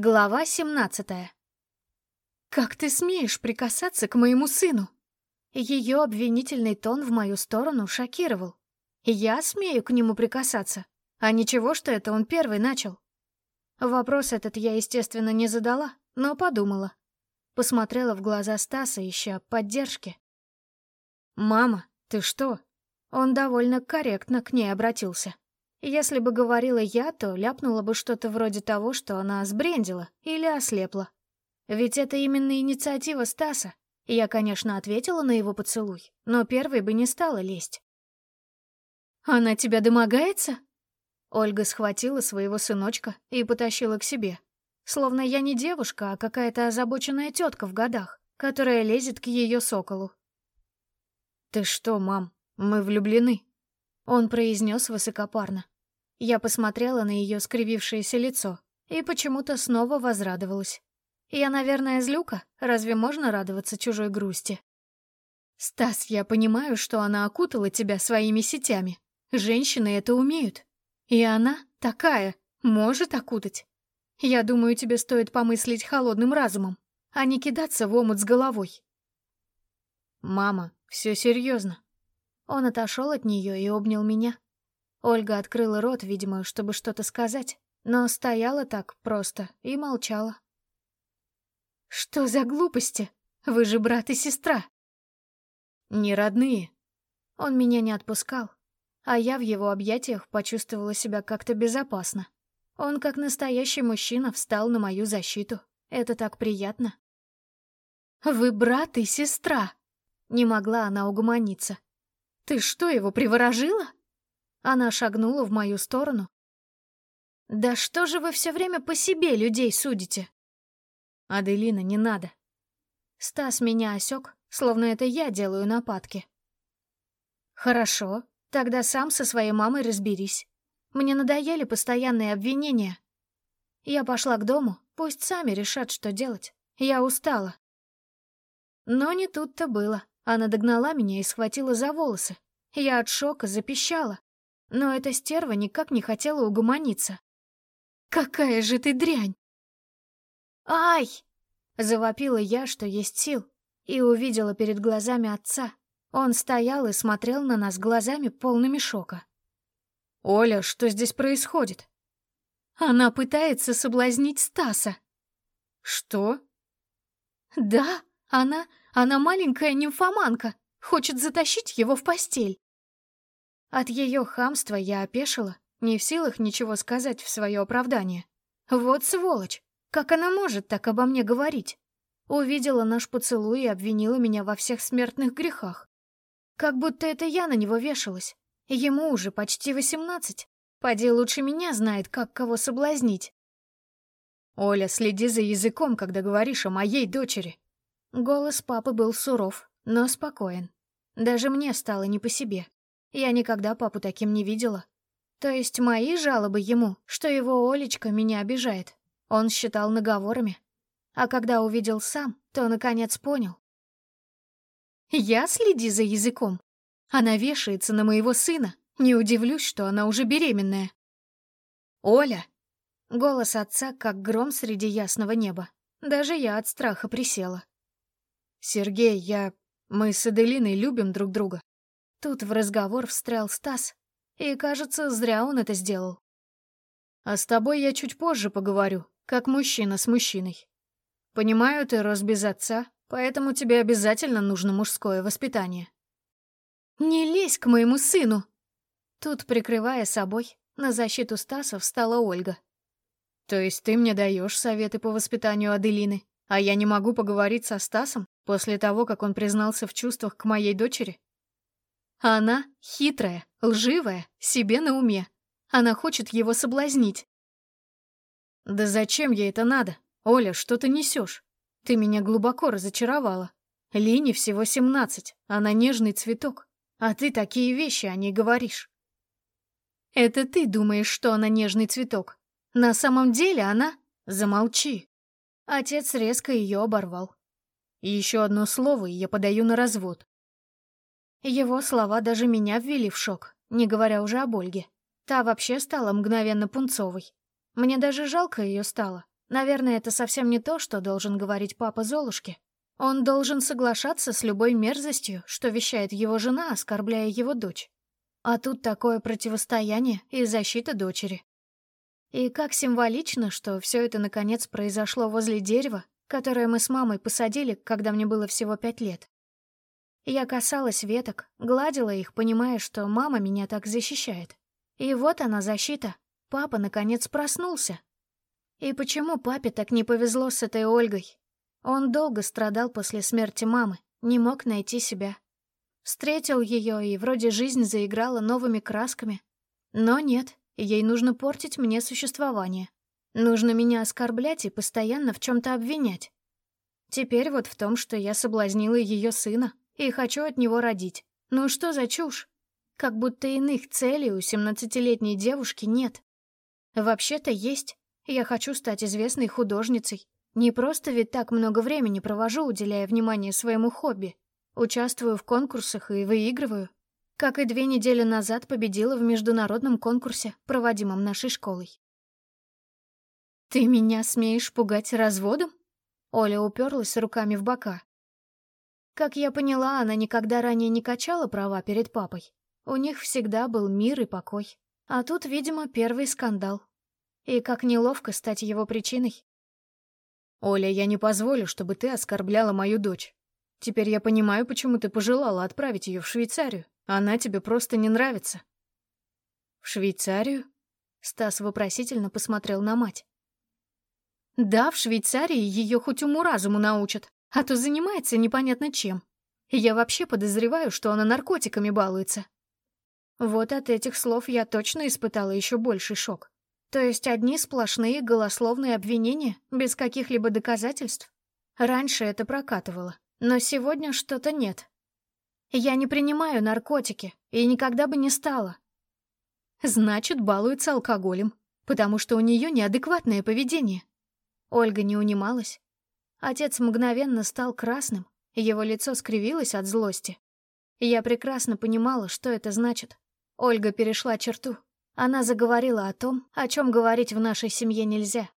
Глава 17 «Как ты смеешь прикасаться к моему сыну?» Ее обвинительный тон в мою сторону шокировал. Я смею к нему прикасаться, а ничего, что это он первый начал. Вопрос этот я, естественно, не задала, но подумала. Посмотрела в глаза Стаса, ища поддержки. «Мама, ты что?» Он довольно корректно к ней обратился. Если бы говорила я, то ляпнула бы что-то вроде того, что она сбрендила или ослепла. Ведь это именно инициатива Стаса. Я, конечно, ответила на его поцелуй, но первой бы не стала лезть. «Она тебя домогается?» Ольга схватила своего сыночка и потащила к себе. Словно я не девушка, а какая-то озабоченная тетка в годах, которая лезет к ее соколу. «Ты что, мам, мы влюблены?» Он произнес высокопарно. Я посмотрела на ее скривившееся лицо и почему-то снова возрадовалась. Я, наверное, злюка, разве можно радоваться чужой грусти? Стас, я понимаю, что она окутала тебя своими сетями. Женщины это умеют. И она такая, может окутать. Я думаю, тебе стоит помыслить холодным разумом, а не кидаться в омут с головой. Мама, все серьезно. Он отошел от нее и обнял меня. Ольга открыла рот, видимо, чтобы что-то сказать, но стояла так просто и молчала. «Что за глупости? Вы же брат и сестра!» «Не родные». Он меня не отпускал, а я в его объятиях почувствовала себя как-то безопасно. Он, как настоящий мужчина, встал на мою защиту. Это так приятно. «Вы брат и сестра!» Не могла она угомониться. «Ты что, его приворожила?» Она шагнула в мою сторону. «Да что же вы все время по себе людей судите?» «Аделина, не надо». Стас меня осек, словно это я делаю нападки. «Хорошо, тогда сам со своей мамой разберись. Мне надоели постоянные обвинения. Я пошла к дому, пусть сами решат, что делать. Я устала». Но не тут-то было. Она догнала меня и схватила за волосы. Я от шока запищала. Но эта стерва никак не хотела угомониться. «Какая же ты дрянь!» «Ай!» — завопила я, что есть сил, и увидела перед глазами отца. Он стоял и смотрел на нас глазами полными шока. «Оля, что здесь происходит?» «Она пытается соблазнить Стаса». «Что?» «Да, она она маленькая нимфоманка, хочет затащить его в постель. От ее хамства я опешила, не в силах ничего сказать в свое оправдание. Вот сволочь, как она может так обо мне говорить? Увидела наш поцелуй и обвинила меня во всех смертных грехах. Как будто это я на него вешалась. Ему уже почти восемнадцать. Поди лучше меня знает, как кого соблазнить. Оля, следи за языком, когда говоришь о моей дочери. Голос папы был суров, но спокоен. Даже мне стало не по себе. Я никогда папу таким не видела. То есть мои жалобы ему, что его Олечка меня обижает, он считал наговорами. А когда увидел сам, то наконец понял. Я следи за языком. Она вешается на моего сына. Не удивлюсь, что она уже беременная. «Оля!» Голос отца, как гром среди ясного неба. Даже я от страха присела. «Сергей, я... Мы с Аделиной любим друг друга». Тут в разговор встрял Стас, и, кажется, зря он это сделал. «А с тобой я чуть позже поговорю, как мужчина с мужчиной. Понимаю, ты рос без отца, поэтому тебе обязательно нужно мужское воспитание». «Не лезь к моему сыну!» Тут, прикрывая собой, на защиту Стаса встала Ольга. «То есть ты мне даешь советы по воспитанию Аделины, а я не могу поговорить со Стасом?» После того, как он признался в чувствах к моей дочери? Она хитрая, лживая, себе на уме. Она хочет его соблазнить. Да зачем ей это надо? Оля, что ты несешь? Ты меня глубоко разочаровала. Лине всего семнадцать, она нежный цветок. А ты такие вещи о ней говоришь. Это ты думаешь, что она нежный цветок. На самом деле она... Замолчи. Отец резко ее оборвал. Еще одно слово, и я подаю на развод. Его слова даже меня ввели в шок, не говоря уже об Ольге. Та вообще стала мгновенно пунцовой. Мне даже жалко ее стало. Наверное, это совсем не то, что должен говорить папа Золушке. Он должен соглашаться с любой мерзостью, что вещает его жена, оскорбляя его дочь. А тут такое противостояние и защита дочери. И как символично, что все это наконец произошло возле дерева, которое мы с мамой посадили, когда мне было всего пять лет. Я касалась веток, гладила их, понимая, что мама меня так защищает. И вот она защита. Папа наконец проснулся. И почему папе так не повезло с этой Ольгой? Он долго страдал после смерти мамы, не мог найти себя. Встретил ее, и вроде жизнь заиграла новыми красками. Но нет, ей нужно портить мне существование. Нужно меня оскорблять и постоянно в чем-то обвинять. Теперь вот в том, что я соблазнила ее сына и хочу от него родить. Ну что за чушь? Как будто иных целей у семнадцатилетней девушки нет. Вообще-то есть. Я хочу стать известной художницей. Не просто ведь так много времени провожу, уделяя внимание своему хобби. Участвую в конкурсах и выигрываю. Как и две недели назад победила в международном конкурсе, проводимом нашей школой. «Ты меня смеешь пугать разводом?» Оля уперлась руками в бока. Как я поняла, она никогда ранее не качала права перед папой. У них всегда был мир и покой. А тут, видимо, первый скандал. И как неловко стать его причиной. «Оля, я не позволю, чтобы ты оскорбляла мою дочь. Теперь я понимаю, почему ты пожелала отправить ее в Швейцарию. Она тебе просто не нравится». «В Швейцарию?» Стас вопросительно посмотрел на мать. «Да, в Швейцарии ее хоть уму-разуму научат, а то занимается непонятно чем. Я вообще подозреваю, что она наркотиками балуется». Вот от этих слов я точно испытала еще больший шок. То есть одни сплошные голословные обвинения, без каких-либо доказательств? Раньше это прокатывало, но сегодня что-то нет. Я не принимаю наркотики и никогда бы не стала. Значит, балуется алкоголем, потому что у нее неадекватное поведение. Ольга не унималась. Отец мгновенно стал красным, его лицо скривилось от злости. Я прекрасно понимала, что это значит. Ольга перешла черту. Она заговорила о том, о чем говорить в нашей семье нельзя.